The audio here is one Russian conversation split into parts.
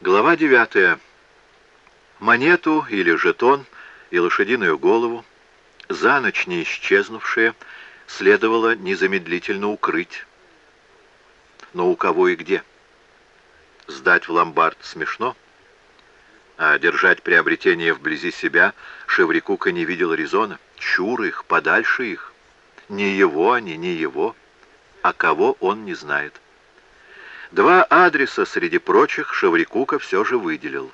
Глава 9. Монету или жетон и лошадиную голову, за ночь не исчезнувшие, следовало незамедлительно укрыть. Но у кого и где? Сдать в ломбард смешно, а держать приобретение вблизи себя Шеврикука не видел резона. Чур их, подальше их. Не его они, не его, а кого он не знает. Два адреса среди прочих Шеврикука все же выделил.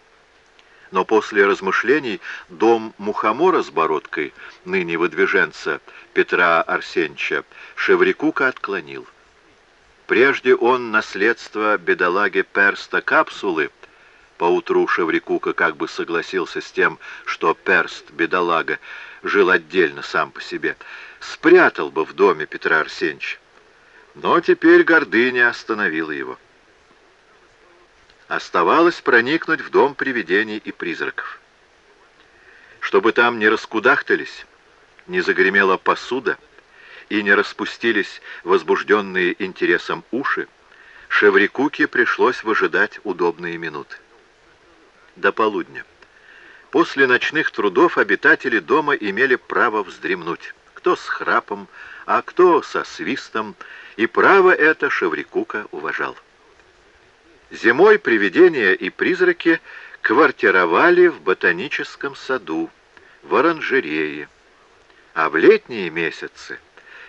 Но после размышлений дом Мухомора с бородкой, ныне выдвиженца Петра Арсеньевича, Шеврикука отклонил. Прежде он наследство бедолаги Перста капсулы, поутру Шеврикука как бы согласился с тем, что Перст, бедолага, жил отдельно сам по себе, спрятал бы в доме Петра Арсеньевича. Но теперь гордыня остановила его. Оставалось проникнуть в дом привидений и призраков. Чтобы там не раскудахтались, не загремела посуда и не распустились возбужденные интересом уши, Шеврикуке пришлось выжидать удобные минуты. До полудня. После ночных трудов обитатели дома имели право вздремнуть, кто с храпом, а кто со свистом, и право это Шеврикука уважал. Зимой привидения и призраки квартировали в ботаническом саду, в оранжерее, а в летние месяцы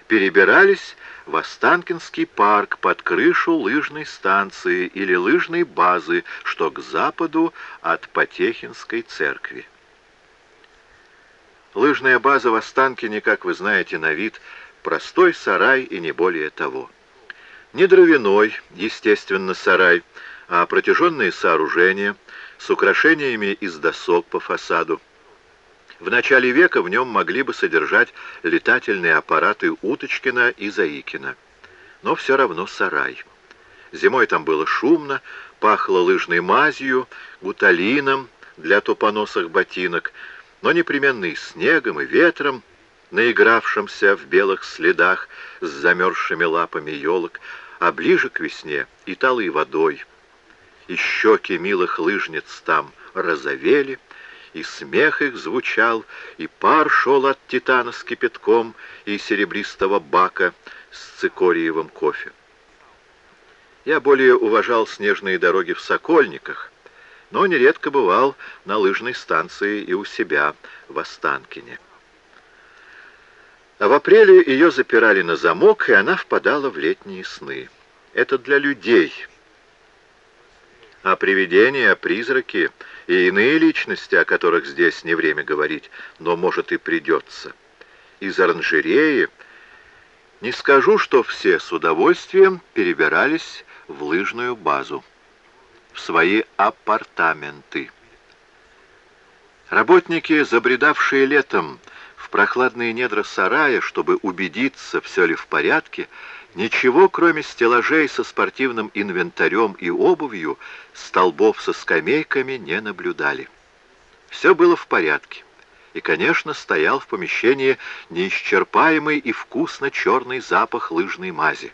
перебирались в Останкинский парк под крышу лыжной станции или лыжной базы, что к западу от Потехинской церкви. Лыжная база в Останкине, как вы знаете, на вид простой сарай и не более того. Не дровяной, естественно, сарай, а протяженные сооружения с украшениями из досок по фасаду. В начале века в нем могли бы содержать летательные аппараты Уточкина и Заикина. Но все равно сарай. Зимой там было шумно, пахло лыжной мазью, гуталином для тупоносых ботинок, но непременно и снегом, и ветром, наигравшимся в белых следах с замерзшими лапами елок, а ближе к весне и талой водой — и щеки милых лыжниц там розовели, и смех их звучал, и пар шел от титана с кипятком и серебристого бака с цикориевым кофе. Я более уважал снежные дороги в Сокольниках, но нередко бывал на лыжной станции и у себя в Останкине. А в апреле ее запирали на замок, и она впадала в летние сны. Это для людей — а привидения, призраки и иные личности, о которых здесь не время говорить, но, может, и придется. Из оранжереи не скажу, что все с удовольствием перебирались в лыжную базу, в свои апартаменты. Работники, забредавшие летом в прохладные недра сарая, чтобы убедиться, все ли в порядке, Ничего, кроме стеллажей со спортивным инвентарем и обувью, столбов со скамейками не наблюдали. Все было в порядке. И, конечно, стоял в помещении неисчерпаемый и вкусно черный запах лыжной мази.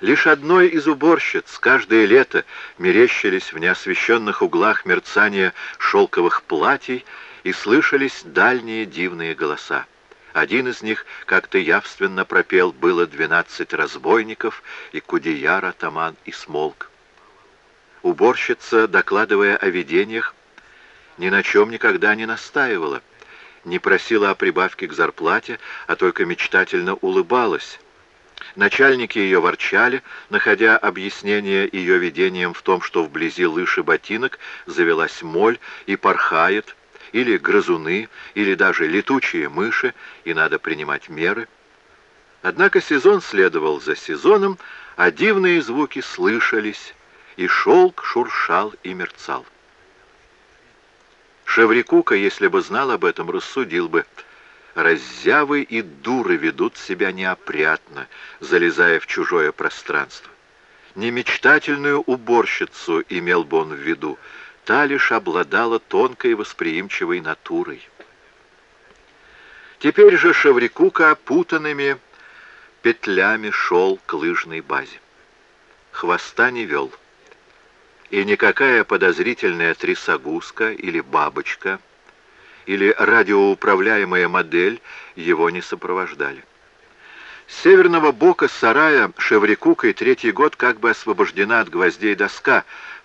Лишь одной из уборщиц каждое лето мерещились в неосвещенных углах мерцания шелковых платьей и слышались дальние дивные голоса. Один из них как-то явственно пропел «Было двенадцать разбойников, и Кудеяр, атаман и Смолк». Уборщица, докладывая о видениях, ни на чем никогда не настаивала, не просила о прибавке к зарплате, а только мечтательно улыбалась. Начальники ее ворчали, находя объяснение ее видениям в том, что вблизи лыжи ботинок завелась моль и порхает, или грызуны, или даже летучие мыши, и надо принимать меры. Однако сезон следовал за сезоном, а дивные звуки слышались, и шелк шуршал и мерцал. Шеврикука, если бы знал об этом, рассудил бы, раззявы и дуры ведут себя неопрятно, залезая в чужое пространство. Немечтательную уборщицу имел бы он в виду, та лишь обладала тонкой восприимчивой натурой. Теперь же Шеврикука опутанными петлями шел к лыжной базе. Хвоста не вел. и никакая подозрительная трясогузка или бабочка или радиоуправляемая модель его не сопровождали. С северного бока сарая Шеврикукой третий год как бы освобождена от гвоздей доска,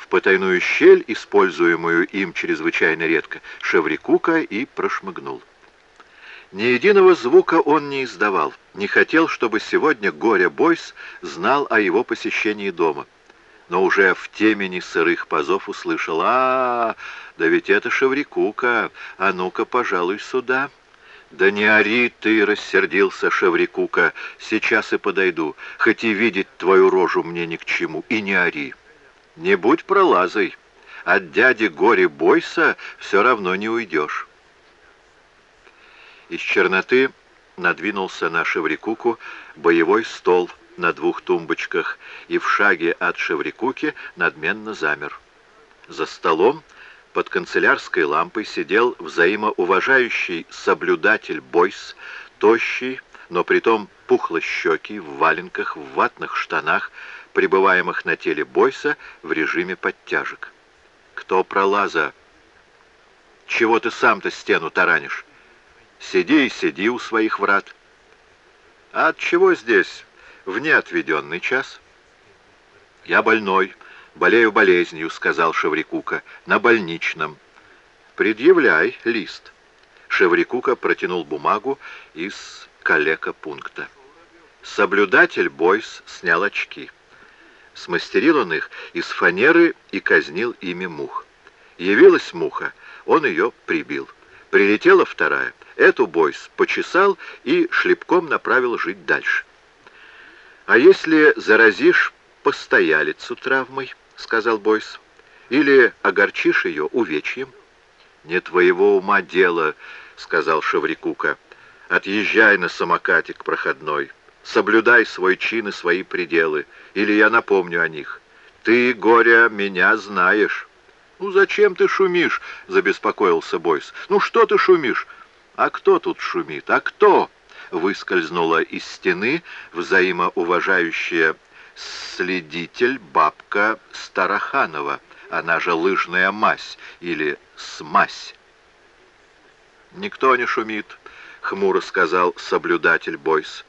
потайную щель, используемую им чрезвычайно редко, Шеврикука и прошмыгнул. Ни единого звука он не издавал, не хотел, чтобы сегодня Горя-Бойс знал о его посещении дома. Но уже в темени сырых пазов услышал, «А, да ведь это Шеврикука, а ну-ка, пожалуй, сюда». «Да не ори ты!» — рассердился Шеврикука. «Сейчас и подойду, хоть и видеть твою рожу мне ни к чему, и не ори. Не будь пролазой, от дяди горе бойся, все равно не уйдешь». Из черноты надвинулся на Шеврикуку боевой стол на двух тумбочках и в шаге от Шеврикуки надменно замер. За столом под канцелярской лампой сидел взаимоуважающий соблюдатель Бойс, тощий, но притом пухлощекий, в валенках, в ватных штанах, пребываемых на теле Бойса в режиме подтяжек. «Кто пролаза? Чего ты сам-то стену таранишь? Сиди и сиди у своих врат. А от чего здесь в неотведенный час?» «Я больной», «Болею болезнью», — сказал Шеврикука, — «на больничном». «Предъявляй лист». Шеврикука протянул бумагу из калека пункта. Соблюдатель Бойс снял очки. Смастерил он их из фанеры и казнил ими мух. Явилась муха, он ее прибил. Прилетела вторая. Эту Бойс почесал и шлепком направил жить дальше. А если заразишь постоялицу травмой? — сказал Бойс. «Или огорчишь ее увечьем?» «Не твоего ума дело», — сказал Шеврикука. «Отъезжай на самокате к проходной. Соблюдай свой чин и свои пределы, или я напомню о них. Ты, Горя, меня знаешь». «Ну зачем ты шумишь?» — забеспокоился Бойс. «Ну что ты шумишь?» «А кто тут шумит? А кто?» Выскользнула из стены взаимоуважающая следитель бабка Староханова, она же лыжная мазь или смазь. «Никто не шумит», — хмуро сказал соблюдатель Бойс.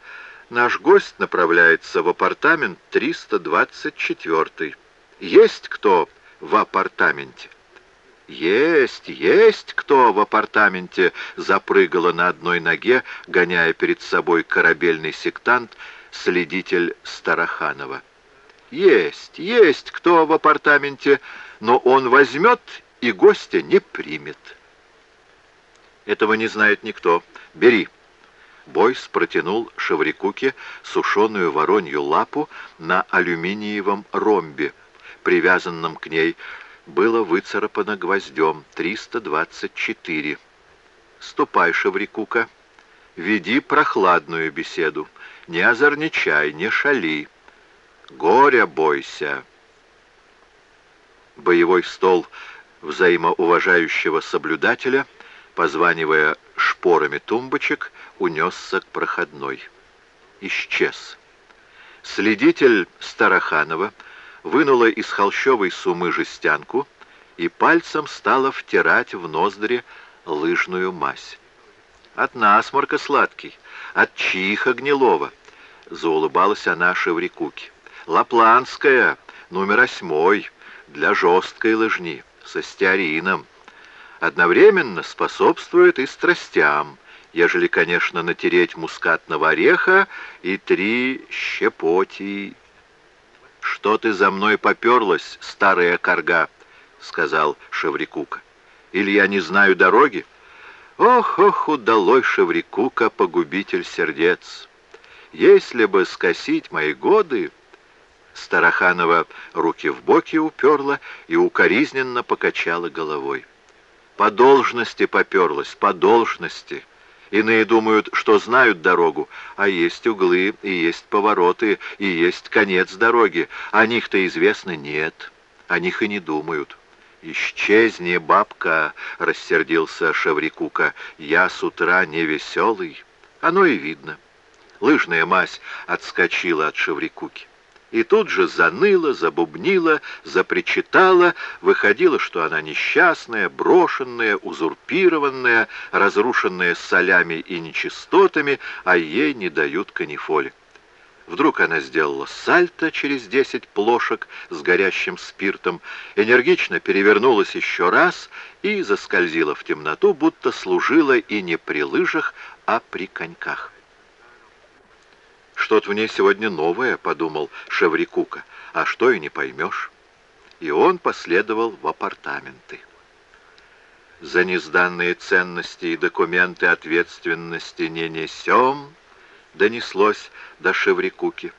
«Наш гость направляется в апартамент 324. Есть кто в апартаменте?» «Есть, есть кто в апартаменте!» запрыгала на одной ноге, гоняя перед собой корабельный сектант — следитель Староханова. «Есть, есть кто в апартаменте, но он возьмет и гостя не примет». «Этого не знает никто. Бери». Бойс протянул Шеврикуке сушеную воронью лапу на алюминиевом ромбе. Привязанном к ней было выцарапано гвоздем 324. «Ступай, Шеврикука, веди прохладную беседу не озорничай, не шали. Горя бойся. Боевой стол взаимоуважающего соблюдателя, позванивая шпорами тумбочек, унесся к проходной. Исчез. Следитель Староханова вынула из холщовой сумы жестянку и пальцем стала втирать в ноздри лыжную мазь. От насморка сладкий, от чиха гнилого, заулыбалась она Шеврикуке. «Лапландская, номер восьмой, для жесткой лыжни, со стеарином. Одновременно способствует и страстям, ежели, конечно, натереть мускатного ореха и три щепоти». «Что ты за мной поперлась, старая корга?» — сказал Шеврикука. «Или я не знаю дороги?» «Ох, ох, удалой Шеврикука, погубитель сердец!» Если бы скосить мои годы...» Староханова руки в боки уперла и укоризненно покачала головой. «По должности поперлась, по должности. Иные думают, что знают дорогу, а есть углы, и есть повороты, и есть конец дороги. О них-то известно нет, о них и не думают». «Исчезни, бабка!» — рассердился Шеврикука. «Я с утра не веселый. Оно и видно». Лыжная мазь отскочила от Шеврикуки. И тут же заныла, забубнила, запричитала, выходило, что она несчастная, брошенная, узурпированная, разрушенная солями и нечистотами, а ей не дают канифоли. Вдруг она сделала сальто через десять плошек с горящим спиртом, энергично перевернулась еще раз и заскользила в темноту, будто служила и не при лыжах, а при коньках. «Что-то в ней сегодня новое», — подумал Шеврикука, — «а что и не поймешь». И он последовал в апартаменты. За незданные ценности и документы ответственности не несем, донеслось до Шеврикуки.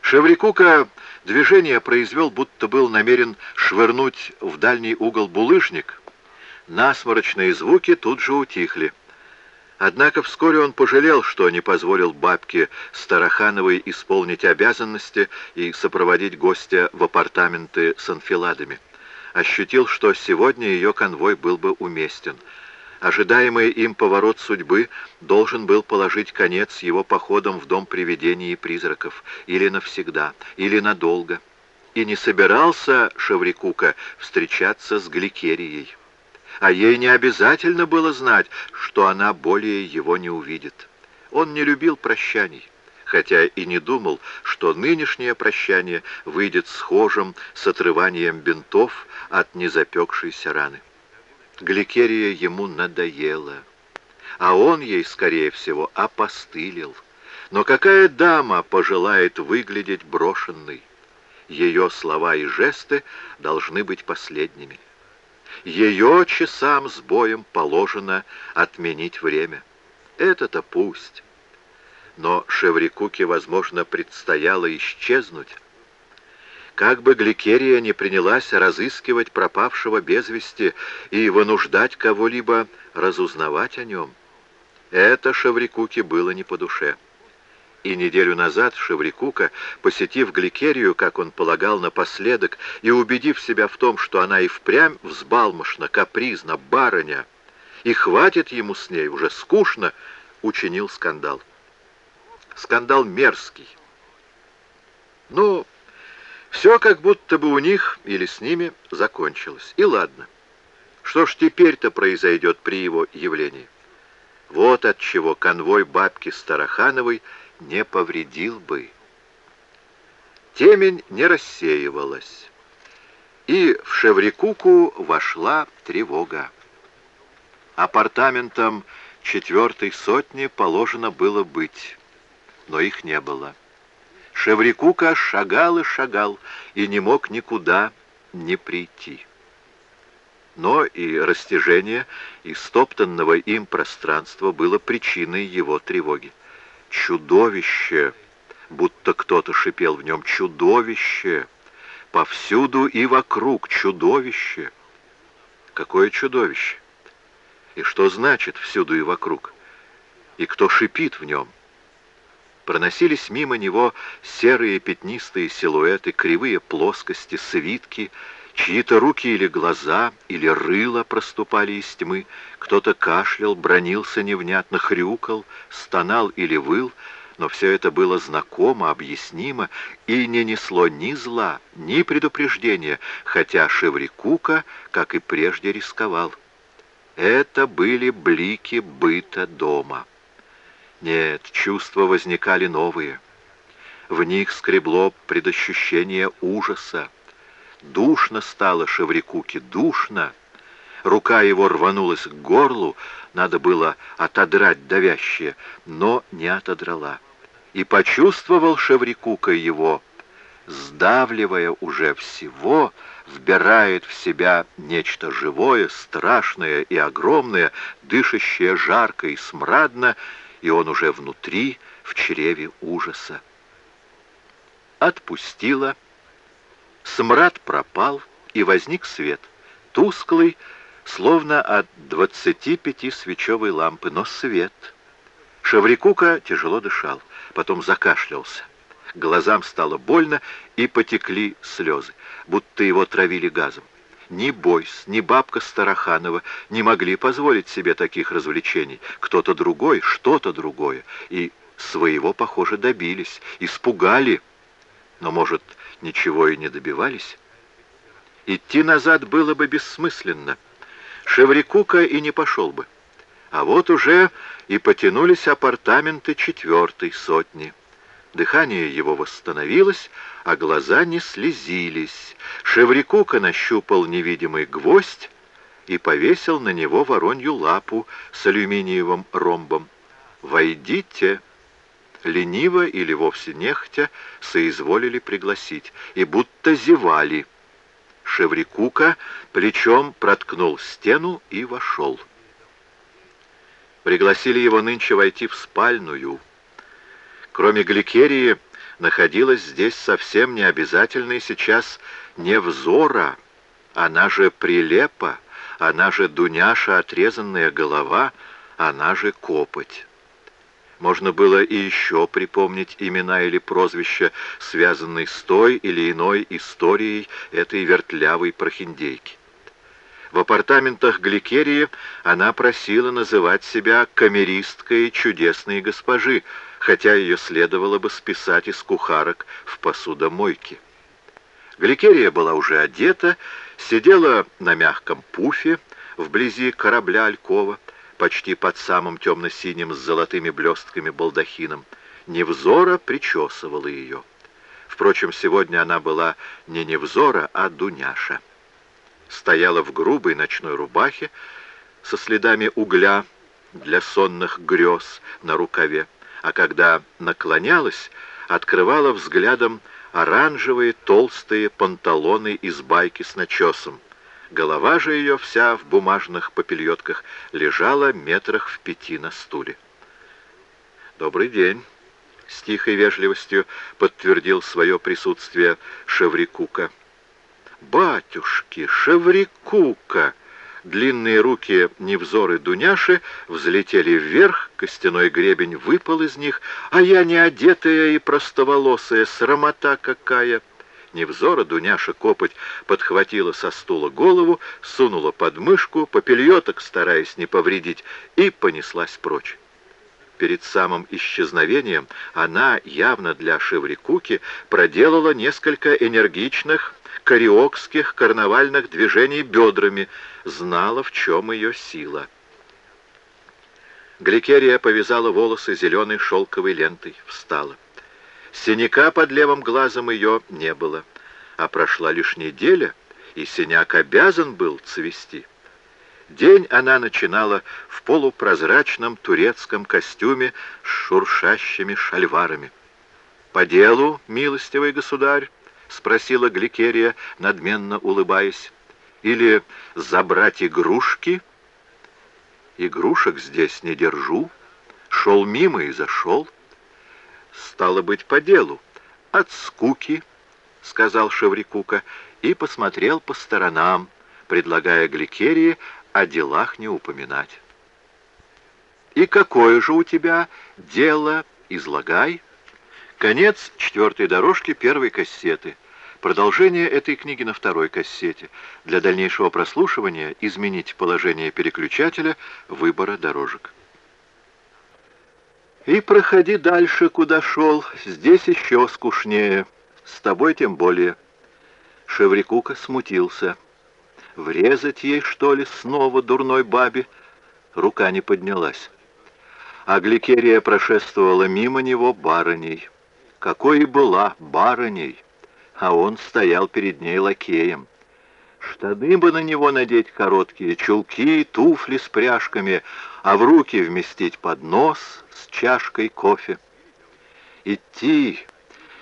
Шеврикука движение произвел, будто был намерен швырнуть в дальний угол булыжник. Насморочные звуки тут же утихли. Однако вскоре он пожалел, что не позволил бабке Старохановой исполнить обязанности и сопроводить гостя в апартаменты с анфиладами. Ощутил, что сегодня ее конвой был бы уместен — Ожидаемый им поворот судьбы должен был положить конец его походам в дом привидений и призраков, или навсегда, или надолго. И не собирался Шеврикука встречаться с Гликерией. А ей не обязательно было знать, что она более его не увидит. Он не любил прощаний, хотя и не думал, что нынешнее прощание выйдет схожим с отрыванием бинтов от незапекшейся раны. Гликерия ему надоела, а он ей, скорее всего, опостылил. Но какая дама пожелает выглядеть брошенной? Ее слова и жесты должны быть последними. Ее часам с боем положено отменить время. Это-то пусть. Но Шеврикуке, возможно, предстояло исчезнуть, как бы Гликерия не принялась разыскивать пропавшего без вести и вынуждать кого-либо разузнавать о нем. Это Шеврикуке было не по душе. И неделю назад Шеврикука, посетив Гликерию, как он полагал напоследок, и убедив себя в том, что она и впрямь взбалмошна, капризна, барыня, и хватит ему с ней, уже скучно, учинил скандал. Скандал мерзкий. Но все как будто бы у них или с ними закончилось. И ладно. Что ж теперь-то произойдет при его явлении? Вот от чего конвой бабки Старохановой не повредил бы. Темень не рассеивалась. И в Шеврикуку вошла тревога. Апартаментам четвертой сотни положено было быть, но их не было. Шеврикука шагал и шагал, и не мог никуда не прийти. Но и растяжение истоптанного им пространства было причиной его тревоги. Чудовище! Будто кто-то шипел в нем. Чудовище! Повсюду и вокруг чудовище! Какое чудовище? И что значит «всюду и вокруг»? И кто шипит в нем? Проносились мимо него серые пятнистые силуэты, кривые плоскости, свитки, чьи-то руки или глаза, или рыло проступали из тьмы, кто-то кашлял, бронился невнятно, хрюкал, стонал или выл, но все это было знакомо, объяснимо и не несло ни зла, ни предупреждения, хотя Шеврикука, как и прежде, рисковал. Это были блики быта дома. Нет, чувства возникали новые. В них скребло предощущение ужаса. Душно стало Шеврикуке, душно. Рука его рванулась к горлу, надо было отодрать давящее, но не отодрала. И почувствовал Шеврикука его, сдавливая уже всего, вбирает в себя нечто живое, страшное и огромное, дышащее жарко и смрадно, и он уже внутри, в чреве ужаса. Отпустила, смрад пропал, и возник свет, тусклый, словно от двадцати пяти свечевой лампы, но свет. Шаврикука тяжело дышал, потом закашлялся. Глазам стало больно, и потекли слезы, будто его травили газом. Ни Бойс, ни бабка Староханова не могли позволить себе таких развлечений. Кто-то другой, что-то другое. И своего, похоже, добились, испугали. Но, может, ничего и не добивались? Идти назад было бы бессмысленно. Шеврикука и не пошел бы. А вот уже и потянулись апартаменты четвертой сотни. Дыхание его восстановилось, а глаза не слезились. Шеврикука нащупал невидимый гвоздь и повесил на него воронью лапу с алюминиевым ромбом. «Войдите!» Лениво или вовсе нехотя соизволили пригласить, и будто зевали. Шеврикука плечом проткнул стену и вошел. Пригласили его нынче войти в спальную. Кроме гликерии, находилась здесь совсем не обязательная сейчас невзора, она же прилепа, она же Дуняша отрезанная голова, она же копоть. Можно было и еще припомнить имена или прозвища, связанные с той или иной историей этой вертлявой прохиндейки. В апартаментах Гликерии она просила называть себя камеристкой чудесной госпожи, хотя ее следовало бы списать из кухарок в посудомойке. Гликерия была уже одета, сидела на мягком пуфе вблизи корабля Алькова, почти под самым темно-синим с золотыми блестками балдахином. Невзора причесывала ее. Впрочем, сегодня она была не Невзора, а Дуняша. Стояла в грубой ночной рубахе со следами угля для сонных грез на рукаве, а когда наклонялась, открывала взглядом оранжевые толстые панталоны из байки с начесом, Голова же ее вся в бумажных попельотках лежала метрах в пяти на стуле. «Добрый день!» — с тихой вежливостью подтвердил свое присутствие Шеврикука. «Батюшки, Шеврикука!» Длинные руки невзоры Дуняши взлетели вверх, костяной гребень выпал из них, а я не одетая и простоволосая, срамота какая! Невзора Дуняша копоть подхватила со стула голову, сунула под мышку, попельеток, стараясь не повредить, и понеслась прочь. Перед самым исчезновением она, явно для Шеврикуки, проделала несколько энергичных кариокских карнавальных движений бедрами, знала, в чем ее сила. Гликерия повязала волосы зеленой шелковой лентой, встала. Синяка под левым глазом ее не было, а прошла лишь неделя, и синяк обязан был цвести. День она начинала в полупрозрачном турецком костюме с шуршащими шальварами. «По делу, милостивый государь?» — спросила Гликерия, надменно улыбаясь. «Или забрать игрушки?» «Игрушек здесь не держу. Шел мимо и зашел» стало быть, по делу. От скуки, — сказал Шеврикука, и посмотрел по сторонам, предлагая Гликерии о делах не упоминать. «И какое же у тебя дело? Излагай». Конец четвертой дорожки первой кассеты. Продолжение этой книги на второй кассете. Для дальнейшего прослушивания изменить положение переключателя выбора дорожек. И проходи дальше, куда шел. Здесь еще скучнее. С тобой тем более. Шеврикука смутился. Врезать ей, что ли, снова дурной бабе? Рука не поднялась. А Гликерия прошествовала мимо него барыней. Какой и была барыней, а он стоял перед ней лакеем. Штаны бы на него надеть короткие, чулки, туфли с пряжками, а в руки вместить поднос, чашкой кофе. Идти,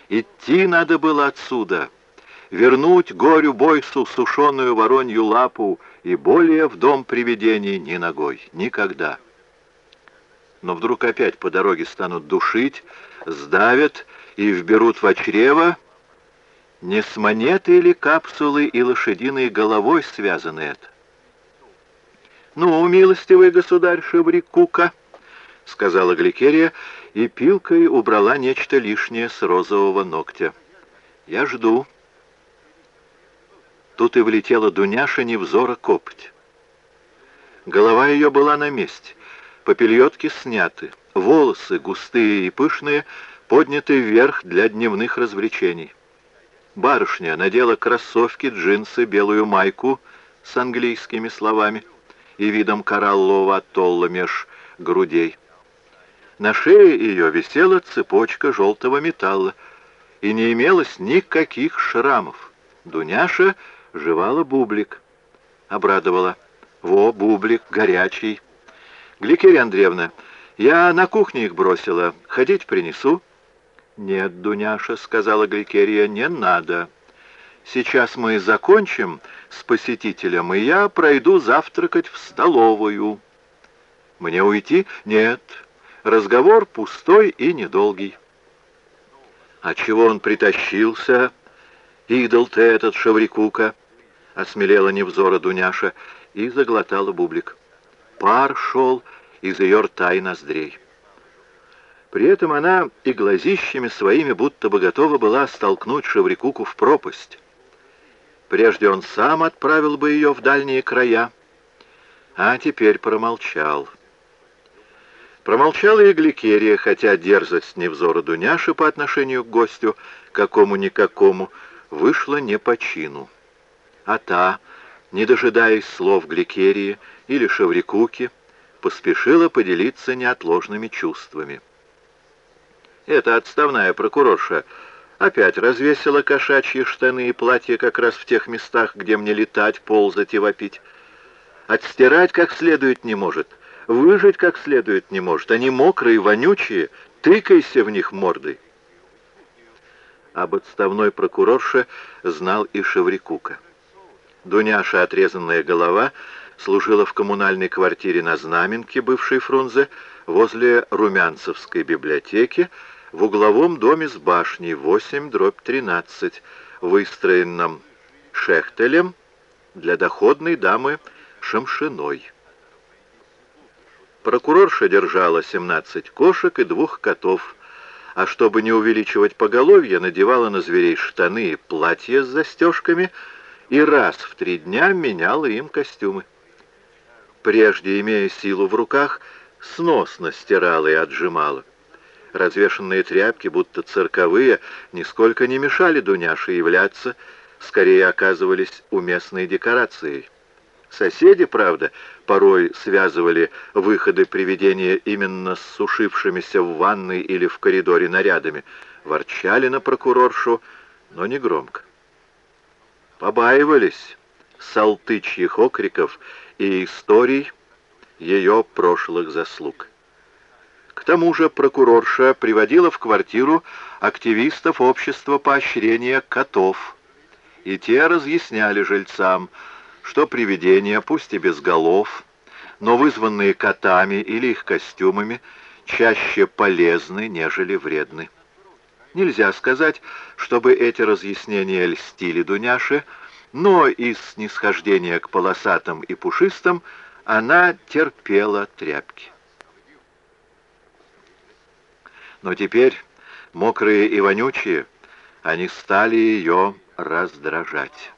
идти надо было отсюда, вернуть горю Бойсу сушеную воронью лапу и более в дом привидений ни ногой, никогда. Но вдруг опять по дороге станут душить, сдавят и вберут в чрево, не с монетой или капсулой и лошадиной головой связано это? «Ну, милостивый государь Шеврикука», — сказала Гликерия, и пилкой убрала нечто лишнее с розового ногтя. «Я жду». Тут и влетела Дуняша невзора копоть. Голова ее была на месте, попельотки сняты, волосы, густые и пышные, подняты вверх для дневных развлечений. Барышня надела кроссовки, джинсы, белую майку с английскими словами и видом кораллового атолла меж грудей. На шее ее висела цепочка желтого металла, и не имелось никаких шрамов. Дуняша жевала бублик. Обрадовала. «Во, бублик, горячий!» «Гликерия Андреевна, я на кухне их бросила. Ходить принесу?» «Нет, Дуняша», — сказала Гликерия, — «не надо. Сейчас мы закончим с посетителем, и я пройду завтракать в столовую». «Мне уйти?» «Нет. Разговор пустой и недолгий». «А чего он притащился, идол ты этот Шаврикука?» — осмелела невзора Дуняша и заглотала бублик. Пар шел из ее рта и ноздрей. При этом она и глазищами своими будто бы готова была столкнуть Шаврикуку в пропасть. Прежде он сам отправил бы ее в дальние края, а теперь промолчал. Промолчала и Гликерия, хотя дерзость невзора Дуняши по отношению к гостю, какому-никакому, вышла не по чину. А та, не дожидаясь слов Гликерии или Шаврикуки, поспешила поделиться неотложными чувствами. Эта отставная прокурорша опять развесила кошачьи штаны и платье как раз в тех местах, где мне летать, ползать и вопить. Отстирать как следует не может — выжить как следует не может. Они мокрые, вонючие, тыкайся в них мордой. Об отставной прокурорше знал и Шеврикука. Дуняша, отрезанная голова, служила в коммунальной квартире на Знаменке, бывшей Фрунзе, возле Румянцевской библиотеки, в угловом доме с башней 8 дробь 13, выстроенном Шехтелем для доходной дамы Шамшиной. Прокурорша держала 17 кошек и двух котов, а чтобы не увеличивать поголовье, надевала на зверей штаны и платья с застежками и раз в три дня меняла им костюмы. Прежде, имея силу в руках, сносно стирала и отжимала. Развешенные тряпки, будто цирковые, нисколько не мешали Дуняше являться, скорее оказывались уместной декорацией. Соседи, правда, порой связывали выходы привидения именно с сушившимися в ванной или в коридоре нарядами, ворчали на прокуроршу, но не громко. Побаивались салтычьих окриков и историй ее прошлых заслуг. К тому же прокурорша приводила в квартиру активистов общества поощрения котов, и те разъясняли жильцам, что привидения, пусть и без голов, но вызванные котами или их костюмами, чаще полезны, нежели вредны. Нельзя сказать, чтобы эти разъяснения льстили Дуняше, но из снисхождения к полосатым и пушистым она терпела тряпки. Но теперь, мокрые и вонючие, они стали ее раздражать.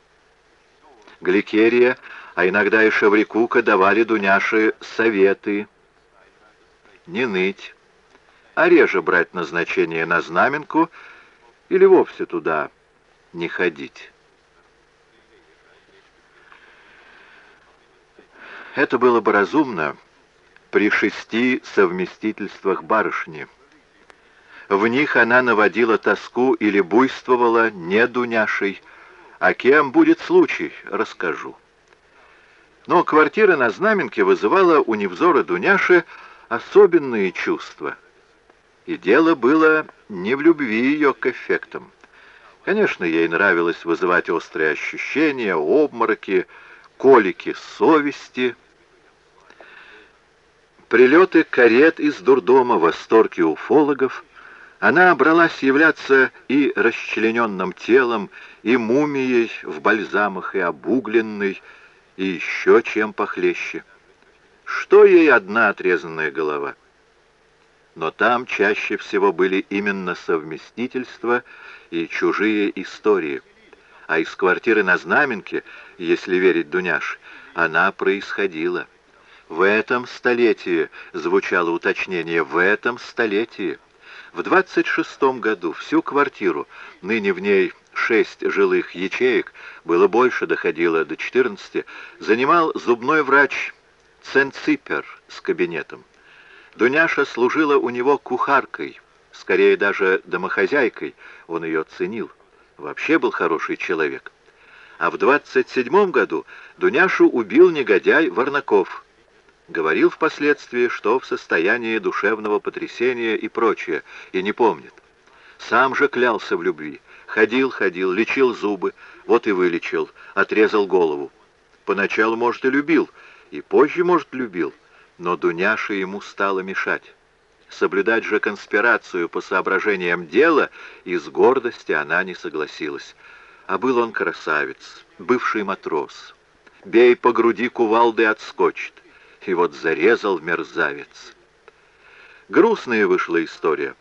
Гликерия, а иногда и Шеврикука давали Дуняше советы. Не ныть, а реже брать назначение на знаменку или вовсе туда не ходить. Это было бы разумно при шести совместительствах барышни. В них она наводила тоску или буйствовала не Дуняшей, а кем будет случай, расскажу. Но квартира на Знаменке вызывала у Невзора Дуняши особенные чувства. И дело было не в любви ее к эффектам. Конечно, ей нравилось вызывать острые ощущения, обмороки, колики совести. Прилеты карет из дурдома, восторги уфологов — она бралась являться и расчлененным телом, и мумией в бальзамах, и обугленной, и еще чем похлеще. Что ей одна отрезанная голова? Но там чаще всего были именно совместительства и чужие истории. А из квартиры на Знаменке, если верить Дуняш, она происходила. В этом столетии, звучало уточнение, в этом столетии. В 26 году всю квартиру, ныне в ней шесть жилых ячеек, было больше, доходило до 14, занимал зубной врач Ценципер с кабинетом. Дуняша служила у него кухаркой, скорее даже домохозяйкой, он ее ценил. Вообще был хороший человек. А в 27 году Дуняшу убил негодяй Варнаков. Говорил впоследствии, что в состоянии душевного потрясения и прочее, и не помнит. Сам же клялся в любви. Ходил, ходил, лечил зубы, вот и вылечил, отрезал голову. Поначалу, может, и любил, и позже, может, любил, но Дуняша ему стала мешать. Соблюдать же конспирацию по соображениям дела из гордости она не согласилась. А был он красавец, бывший матрос. Бей по груди кувалды отскочит. И вот зарезал мерзавец. Грустная вышла история.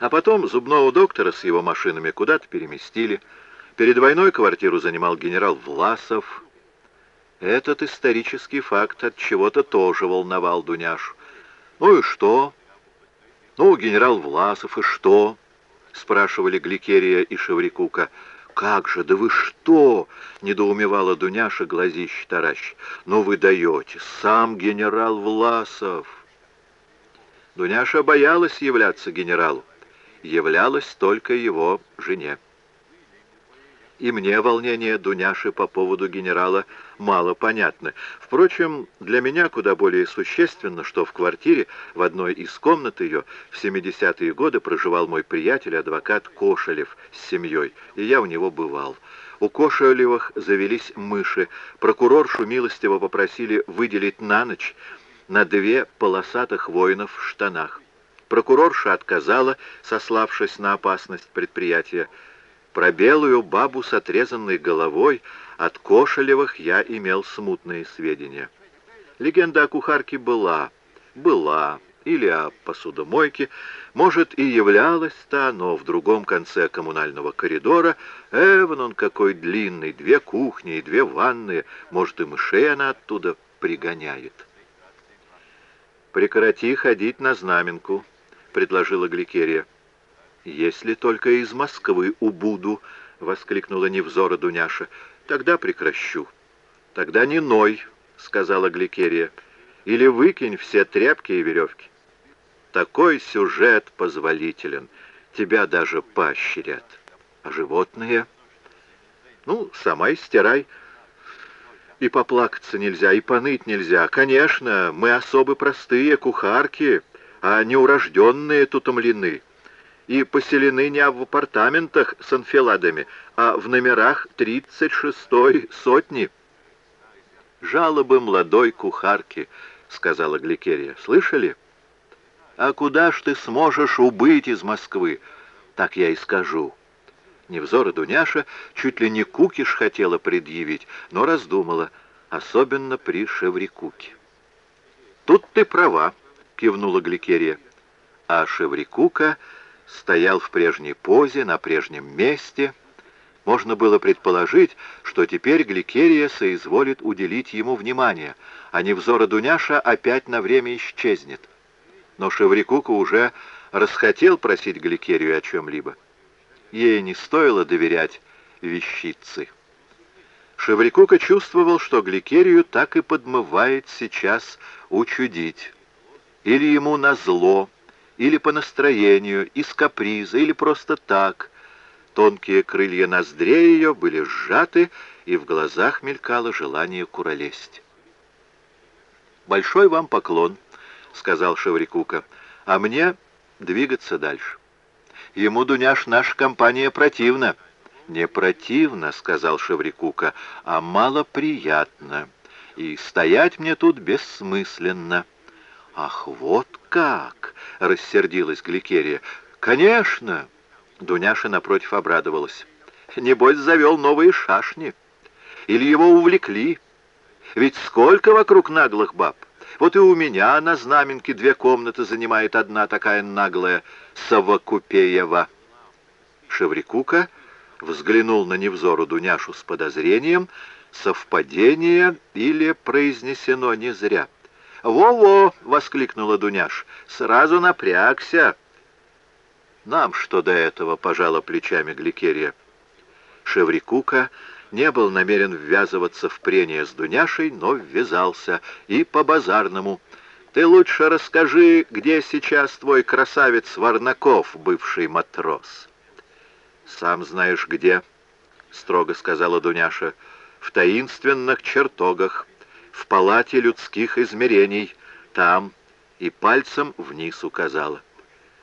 А потом зубного доктора с его машинами куда-то переместили. Перед войной квартиру занимал генерал Власов. Этот исторический факт от чего-то тоже волновал Дуняшу. Ну и что? Ну, генерал Власов, и что? Спрашивали Гликерия и Шеврикука. «Как же, да вы что?» — недоумевала Дуняша, глазищ таращ. «Ну вы даете, сам генерал Власов!» Дуняша боялась являться генералу являлась только его жене. И мне волнение Дуняши по поводу генерала мало понятно. Впрочем, для меня куда более существенно, что в квартире в одной из комнат ее в 70-е годы проживал мой приятель, адвокат Кошелев с семьей, и я у него бывал. У Кошелевых завелись мыши. Прокуроршу милостиво попросили выделить на ночь на две полосатых воинов в штанах. Прокурорша отказала, сославшись на опасность предприятия. Про белую бабу с отрезанной головой от Кошелевых я имел смутные сведения. Легенда о кухарке была, была, или о посудомойке, может, и являлась-то, но в другом конце коммунального коридора, эван он какой длинный, две кухни и две ванные, может, и мышей она оттуда пригоняет. «Прекрати ходить на знаменку», — предложила Гликерия. «Если только из Москвы убуду», — воскликнула Невзора Дуняша, — «тогда прекращу». «Тогда не ной», — сказала Гликерия, — «или выкинь все тряпки и веревки». «Такой сюжет позволителен, тебя даже поощрят. А животные?» «Ну, сама и стирай». И поплакаться нельзя, и поныть нельзя. Конечно, мы особы простые, кухарки, а неурожденные тут омлены, и поселены не в апартаментах с анфиладами, а в номерах 36-й сотни. «Жалобы молодой кухарки», — сказала Гликерия. «Слышали?» «А куда ж ты сможешь убыть из Москвы?» «Так я и скажу». Невзора Дуняша чуть ли не кукиш хотела предъявить, но раздумала, особенно при Шеврикуке. «Тут ты права», кивнула Гликерия. А Шеврикука стоял в прежней позе, на прежнем месте. Можно было предположить, что теперь Гликерия соизволит уделить ему внимание, а невзора Дуняша опять на время исчезнет. Но Шеврикука уже расхотел просить Гликерию о чем-либо. Ей не стоило доверять вещицы. Шеврикука чувствовал, что Гликерию так и подмывает сейчас учудить или ему назло, или по настроению, из каприза, или просто так. Тонкие крылья ноздрей ее были сжаты, и в глазах мелькало желание куролесть. «Большой вам поклон», — сказал Шеврикука, — «а мне двигаться дальше. Ему, Дуняш, наша компания противна». «Не противно», — сказал Шеврикука, — «а малоприятно, и стоять мне тут бессмысленно». «Ах, вот как!» — рассердилась Гликерия. «Конечно!» — Дуняша напротив обрадовалась. «Небось, завел новые шашни. Или его увлекли. Ведь сколько вокруг наглых баб! Вот и у меня на знаменке две комнаты занимает одна такая наглая Совокупеева». Шеврикука взглянул на невзору Дуняшу с подозрением, совпадение или произнесено не зря. «Во-во!» — воскликнула Дуняш. «Сразу напрягся!» «Нам что до этого?» — пожала плечами Гликерия. Шеврикука не был намерен ввязываться в прение с Дуняшей, но ввязался и по-базарному. «Ты лучше расскажи, где сейчас твой красавец Варнаков, бывший матрос?» «Сам знаешь где», — строго сказала Дуняша, — «в таинственных чертогах, в палате людских измерений, там, и пальцем вниз указала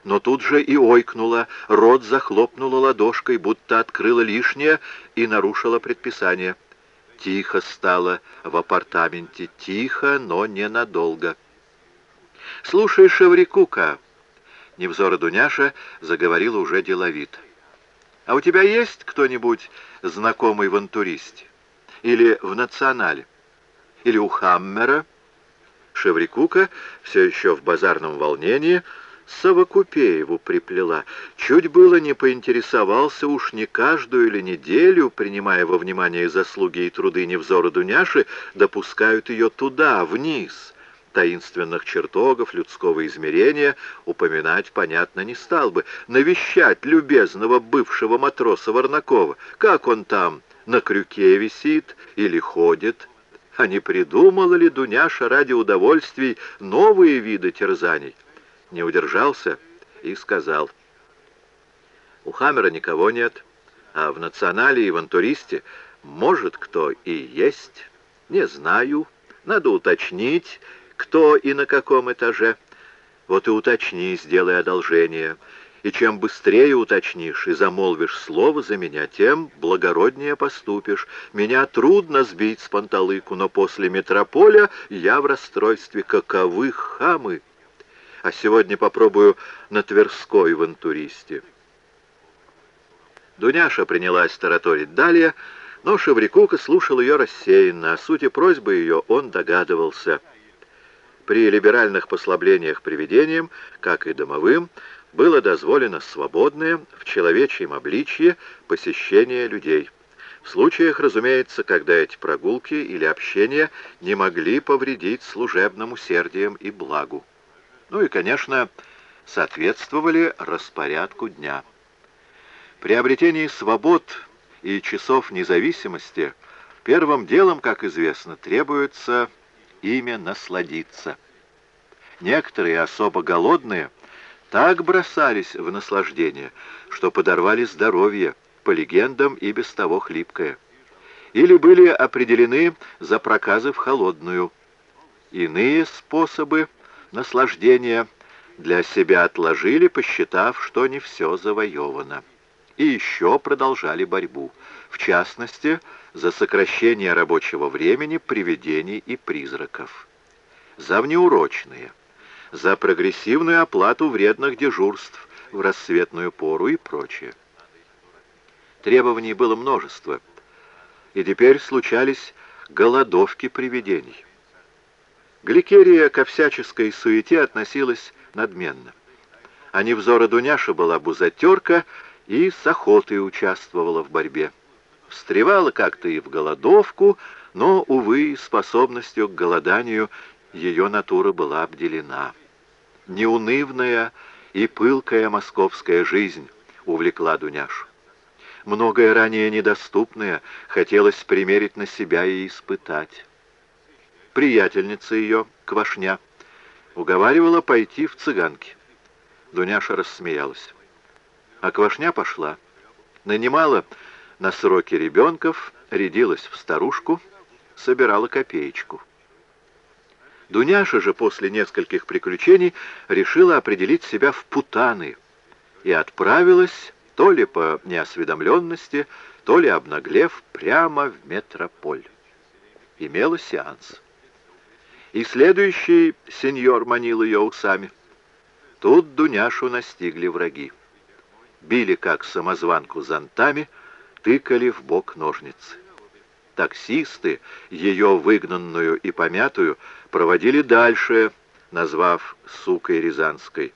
но тут же и ойкнула, рот захлопнула ладошкой, будто открыла лишнее и нарушила предписание. Тихо стало в апартаменте, тихо, но ненадолго. «Слушай, Шеврикука!» Невзора Дуняша заговорила уже деловито. «А у тебя есть кто-нибудь знакомый в антуристе? Или в национале? Или у Хаммера?» Шеврикука, все еще в базарном волнении, Совокупееву приплела. Чуть было не поинтересовался уж не каждую или неделю, принимая во внимание заслуги и труды невзора Дуняши, допускают ее туда, вниз. Таинственных чертогов людского измерения упоминать, понятно, не стал бы. Навещать любезного бывшего матроса Варнакова. Как он там, на крюке висит или ходит? А не придумала ли Дуняша ради удовольствий новые виды терзаний? не удержался и сказал. У Хаммера никого нет, а в «Национале» и в «Антуристе» может кто и есть. Не знаю, надо уточнить, кто и на каком этаже. Вот и уточни, сделай одолжение. И чем быстрее уточнишь и замолвишь слово за меня, тем благороднее поступишь. Меня трудно сбить с панталыку, но после метрополя я в расстройстве. Каковы хамы! а сегодня попробую на Тверской в интуристе. Дуняша принялась тараторить далее, но Шеврикука слушал ее рассеянно, о сути просьбы ее он догадывался. При либеральных послаблениях привидениям, как и домовым, было дозволено свободное, в человечьем обличье, посещение людей. В случаях, разумеется, когда эти прогулки или общения не могли повредить служебным усердием и благу ну и, конечно, соответствовали распорядку дня. При обретении свобод и часов независимости первым делом, как известно, требуется ими насладиться. Некоторые, особо голодные, так бросались в наслаждение, что подорвали здоровье, по легендам и без того хлипкое. Или были определены за проказы в холодную. Иные способы наслаждения для себя отложили, посчитав, что не все завоевано. И еще продолжали борьбу, в частности, за сокращение рабочего времени привидений и призраков. За внеурочные, за прогрессивную оплату вредных дежурств в рассветную пору и прочее. Требований было множество, и теперь случались голодовки привидений. Гликерия ко всяческой суете относилась надменно. А невзора Дуняша была бузатерка и с охотой участвовала в борьбе. Встревала как-то и в голодовку, но, увы, способностью к голоданию ее натура была обделена. Неунывная и пылкая московская жизнь увлекла Дуняшу. Многое ранее недоступное хотелось примерить на себя и испытать приятельница ее, Квашня, уговаривала пойти в цыганки. Дуняша рассмеялась. А Квашня пошла. Нанимала на сроки ребенков, рядилась в старушку, собирала копеечку. Дуняша же после нескольких приключений решила определить себя в путаны и отправилась, то ли по неосведомленности, то ли обнаглев, прямо в метрополь. Имела сеанс. И следующий сеньор манил ее усами. Тут Дуняшу настигли враги. Били, как самозванку, зонтами, тыкали в бок ножницы. Таксисты, ее выгнанную и помятую, проводили дальше, назвав сукой рязанской.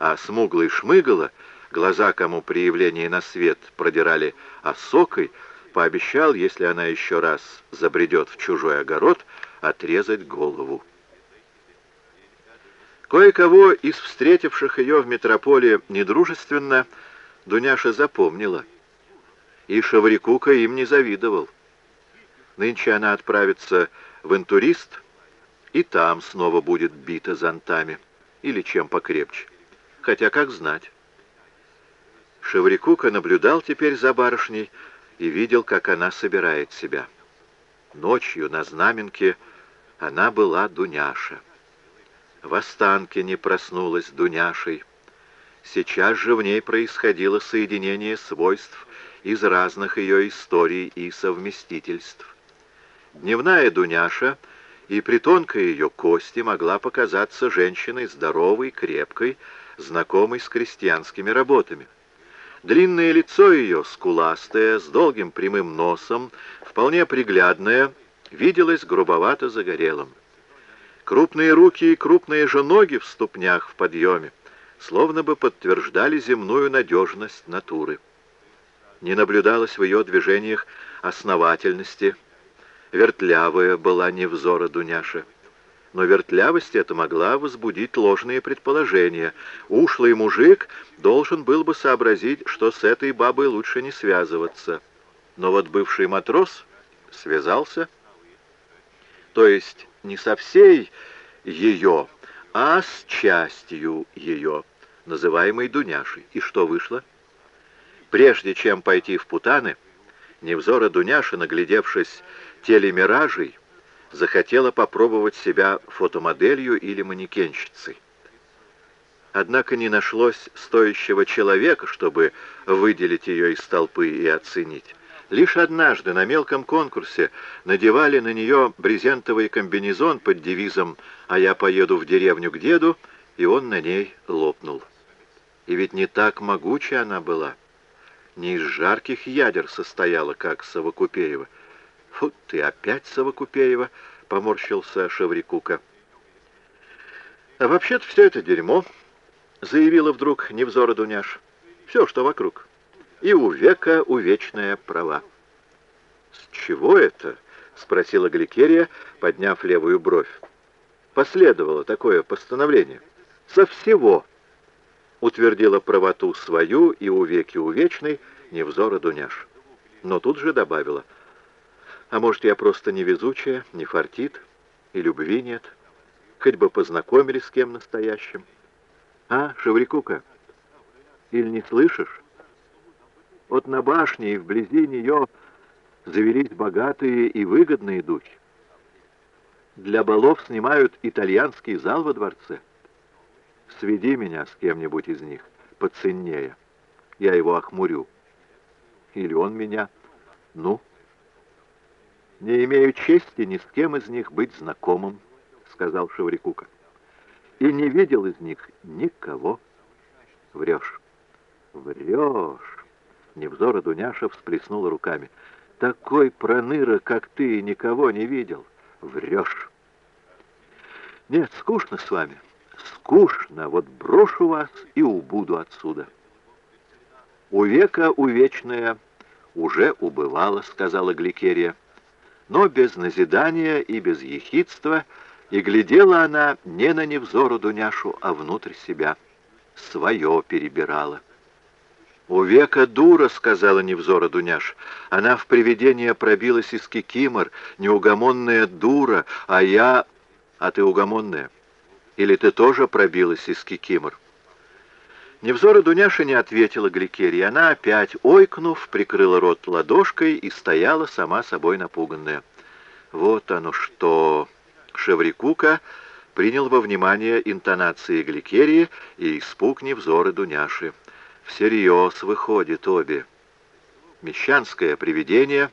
А смуглый шмыгала, глаза кому при явлении на свет продирали осокой, пообещал, если она еще раз забредет в чужой огород, отрезать голову. Кое-кого из встретивших ее в метрополе недружественно Дуняша запомнила. и Шаврикука им не завидовал. Нынче она отправится в интурист, и там снова будет бита зонтами, или чем покрепче. Хотя как знать. Шеврикука наблюдал теперь за барышней и видел, как она собирает себя. Ночью на знаменке она была Дуняша. В останке не проснулась Дуняшей. Сейчас же в ней происходило соединение свойств из разных ее историй и совместительств. Дневная Дуняша и при тонкой ее кости могла показаться женщиной здоровой, крепкой, знакомой с крестьянскими работами. Длинное лицо ее, скуластое, с долгим прямым носом, вполне приглядное, виделось грубовато загорелым. Крупные руки и крупные же ноги в ступнях в подъеме словно бы подтверждали земную надежность натуры. Не наблюдалось в ее движениях основательности. Вертлявая была невзора Дуняша. Но вертлявость эта могла возбудить ложные предположения. Ушлый мужик должен был бы сообразить, что с этой бабой лучше не связываться. Но вот бывший матрос связался. То есть не со всей ее, а с частью ее, называемой Дуняшей. И что вышло? Прежде чем пойти в Путаны, Невзора Дуняша, наглядевшись телемиражей, захотела попробовать себя фотомоделью или манекенщицей. Однако не нашлось стоящего человека, чтобы выделить ее из толпы и оценить. Лишь однажды на мелком конкурсе надевали на нее брезентовый комбинезон под девизом «А я поеду в деревню к деду», и он на ней лопнул. И ведь не так могучая она была. Не из жарких ядер состояла, как Савокупеева, «Фу ты, опять Совокупеева!» — поморщился Шеврикука. «А вообще-то все это дерьмо», — заявила вдруг невзора Дуняш. «Все, что вокруг. И у века увечная права». «С чего это?» — спросила Гликерия, подняв левую бровь. «Последовало такое постановление». «Со всего», — утвердила правоту свою и у веки увечной невзора Дуняш. Но тут же добавила — а может, я просто невезучая, не фартит, и любви нет. Хоть бы познакомились с кем настоящим. А, Шеврикука, или не слышишь? Вот на башне и вблизи нее завелись богатые и выгодные духи. Для балов снимают итальянский зал во дворце. Сведи меня с кем-нибудь из них, поценнее. Я его охмурю. Или он меня. Ну, «Не имею чести ни с кем из них быть знакомым», — сказал Шеврикука. «И не видел из них никого». «Врешь». «Врешь». Невзора Дуняша всплеснула руками. «Такой проныра, как ты, никого не видел. Врешь». «Нет, скучно с вами. Скучно. Вот брошу вас и убуду отсюда». «У века увечная уже убывала», — сказала Гликерия но без назидания и без ехидства, и глядела она не на невзору Дуняшу, а внутрь себя. Свое перебирала. «У века дура», — сказала невзора Дуняш. «Она в привидение пробилась из кикимор, неугомонная дура, а я...» «А ты угомонная? Или ты тоже пробилась из кикимор?» Невзора Дуняша не ответила Гликерии. Она опять, ойкнув, прикрыла рот ладошкой и стояла сама собой напуганная. Вот оно что! Шеврикука принял во внимание интонации Гликерии и испуг Невзоры Дуняши. Всерьез выходит обе. Мещанское привидение,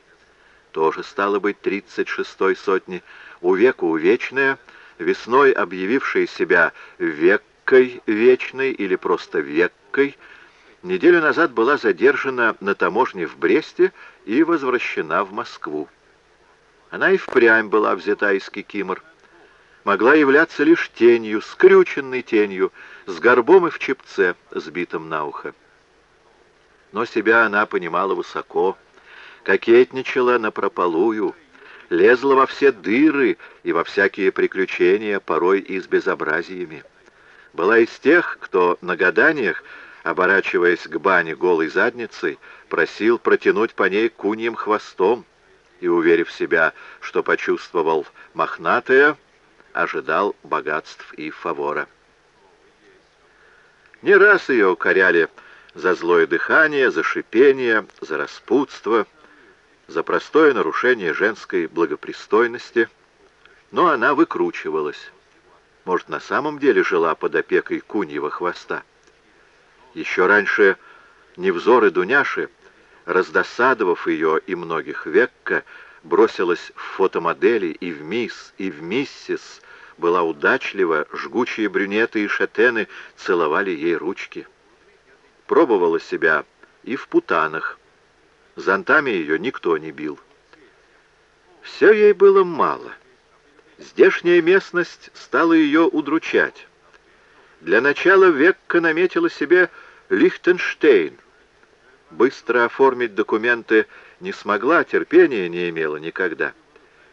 тоже стало быть тридцать шестой сотни, у века увечное, весной объявившее себя век Веккой Вечной или просто Веккой, неделю назад была задержана на таможне в Бресте и возвращена в Москву. Она и впрямь была взята из Кикимор. Могла являться лишь тенью, скрюченной тенью, с горбом и в чепце, сбитым на ухо. Но себя она понимала высоко, кокетничала напропалую, лезла во все дыры и во всякие приключения, порой и с безобразиями была из тех, кто на гаданиях оборачиваясь к бане голой задницей, просил протянуть по ней куньим хвостом и, уверив себя, что почувствовал мохнатое, ожидал богатств и фавора. Не раз ее укоряли за злое дыхание, за шипение, за распутство, за простое нарушение женской благопристойности, но она выкручивалась. Может, на самом деле жила под опекой куньего хвоста. Еще раньше невзоры Дуняши, раздосадовав ее и многих векка, бросилась в фотомодели и в мисс, и в миссис, была удачлива, жгучие брюнеты и шатены целовали ей ручки. Пробовала себя и в путанах. Зонтами ее никто не бил. Все ей было мало. Здешняя местность стала ее удручать. Для начала Векка наметила себе Лихтенштейн. Быстро оформить документы не смогла, терпения не имела никогда.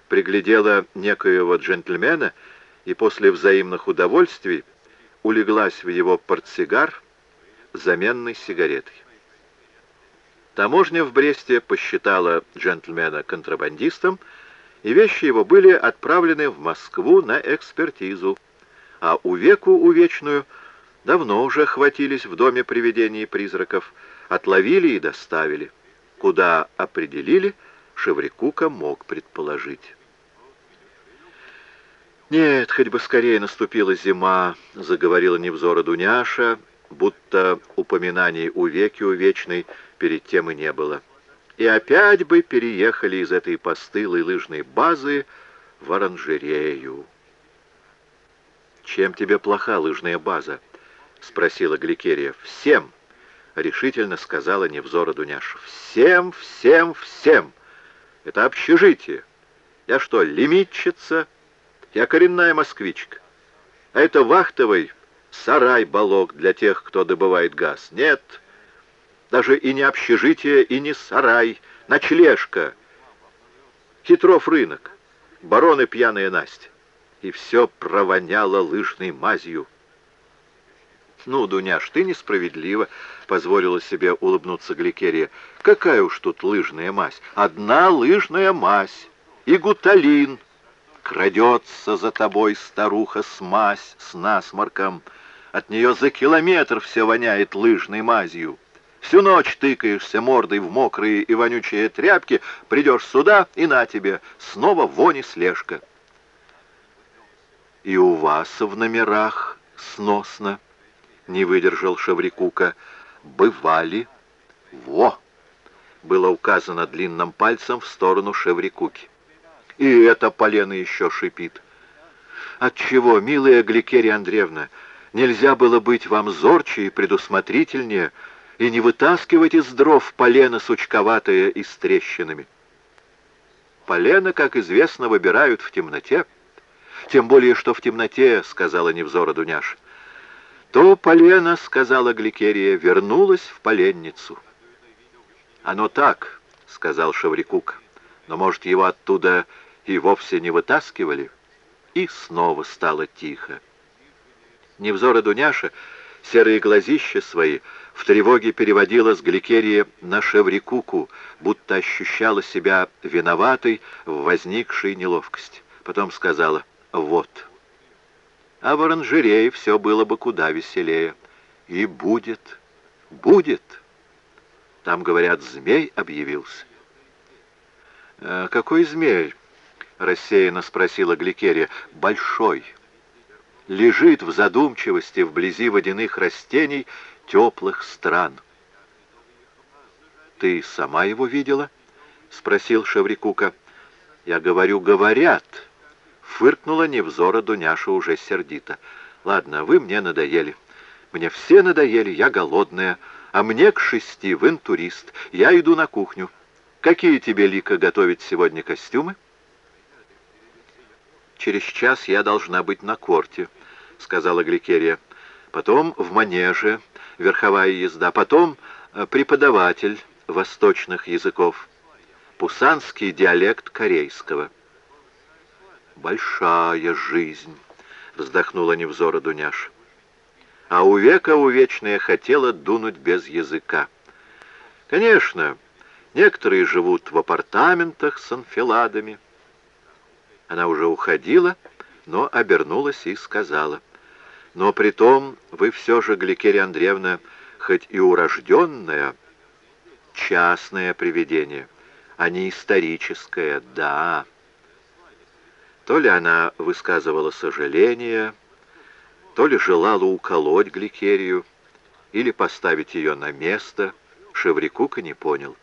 Приглядела некоего джентльмена — и после взаимных удовольствий улеглась в его портсигар заменной сигаретой. Таможня в Бресте посчитала джентльмена контрабандистом, и вещи его были отправлены в Москву на экспертизу, а у веку увечную давно уже хватились в доме привидений призраков, отловили и доставили. Куда определили, Шеврикука мог предположить. «Нет, хоть бы скорее наступила зима», — заговорила невзора Дуняша, будто упоминаний у веки увечной перед тем и не было. И опять бы переехали из этой постылой лыжной базы в оранжерею. «Чем тебе плоха лыжная база?» — спросила Гликерия. «Всем!» — решительно сказала невзора Дуняша. «Всем, всем, всем! Это общежитие! Я что, лимитчица?» Я коренная москвичка. А это вахтовый сарай-балок для тех, кто добывает газ. Нет, даже и не общежитие, и не сарай, ночлежка. Хитров рынок, бароны пьяная Настя. И все провоняло лыжной мазью. «Ну, Дуняш, ты несправедливо», — позволила себе улыбнуться Гликерия. «Какая уж тут лыжная мазь? Одна лыжная мазь и гуталин». Крадется за тобой старуха с мазь, с насморком. От нее за километр все воняет лыжной мазью. Всю ночь тыкаешься мордой в мокрые и вонючие тряпки, придешь сюда, и на тебе, снова вони слежка. И у вас в номерах сносно, не выдержал Шаврикука, бывали. Во! Было указано длинным пальцем в сторону Шеврикуки. И это полено еще шипит. Отчего, милая Гликерия Андреевна, нельзя было быть вам зорче и предусмотрительнее и не вытаскивать из дров полено сучковатое и с трещинами? Полено, как известно, выбирают в темноте. Тем более, что в темноте, сказала Невзора Дуняш. То полено, сказала Гликерия, вернулась в поленницу. Оно так, сказал Шаврикук, но, может, его оттуда и вовсе не вытаскивали, и снова стало тихо. Невзора Дуняша, серые глазища свои, в тревоге переводила с Гликерии на Шеврикуку, будто ощущала себя виноватой в возникшей неловкости. Потом сказала «вот». А в оранжерее все было бы куда веселее. И будет, будет. Там, говорят, змей объявился. «Э, «Какой змей?» — рассеянно спросила Гликерия. «Большой. Лежит в задумчивости вблизи водяных растений теплых стран». «Ты сама его видела?» — спросил Шеврикука. «Я говорю, говорят». Фыркнула невзора Дуняша уже сердито. «Ладно, вы мне надоели. Мне все надоели, я голодная. А мне к шести в интурист. Я иду на кухню. Какие тебе, Лика, готовить сегодня костюмы?» «Через час я должна быть на корте», — сказала Гликерия. «Потом в манеже, верховая езда. Потом э, преподаватель восточных языков. Пусанский диалект корейского». «Большая жизнь», — вздохнула Невзора Дуняш. а у века увечная хотела дунуть без языка. Конечно, некоторые живут в апартаментах с анфиладами. Она уже уходила, но обернулась и сказала, «Но при том вы все же, Гликерия Андреевна, хоть и урожденная, частное привидение, а не историческое, да». То ли она высказывала сожаление, то ли желала уколоть Гликерию, или поставить ее на место, Шеврикука не понял.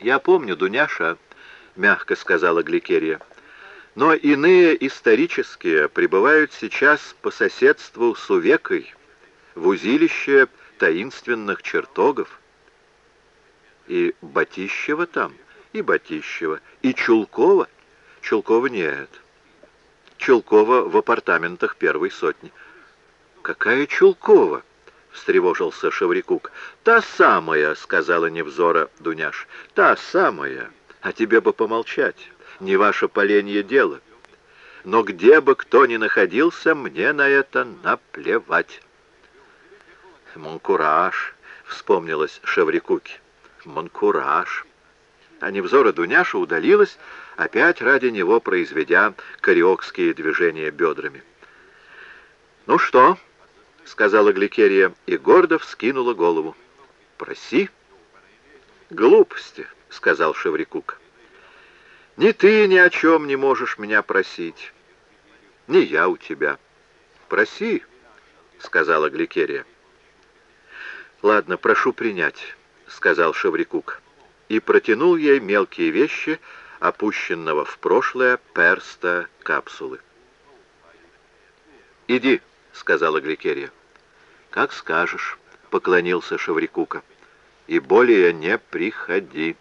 «Я помню, Дуняша», — мягко сказала Гликерия, «но иные исторические пребывают сейчас по соседству с Увекой, в узилище таинственных чертогов. И Батищева там, и Батищева, и Чулкова. Чулкова нет». Чулкова в апартаментах первой сотни. «Какая Чулкова?» — встревожился Шеврикук. «Та самая», — сказала Невзора Дуняш. «Та самая. А тебе бы помолчать. Не ваше поленье дело. Но где бы кто ни находился, мне на это наплевать». «Монкураж», — вспомнилась Шеврикуке. «Монкураж». А Невзора Дуняша удалилась, опять ради него произведя кариокские движения бедрами. «Ну что?» — сказала Гликерия и гордо вскинула голову. «Проси». «Глупости», — сказал Шеврикук. «Ни ты ни о чем не можешь меня просить, ни я у тебя. Проси», — сказала Гликерия. «Ладно, прошу принять», — сказал Шеврикук и протянул ей мелкие вещи, опущенного в прошлое перста капсулы. «Иди», — сказала Гликерия. «Как скажешь», — поклонился Шаврикука. «И более не приходи.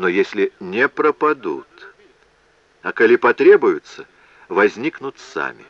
Но если не пропадут, а коли потребуются, возникнут сами».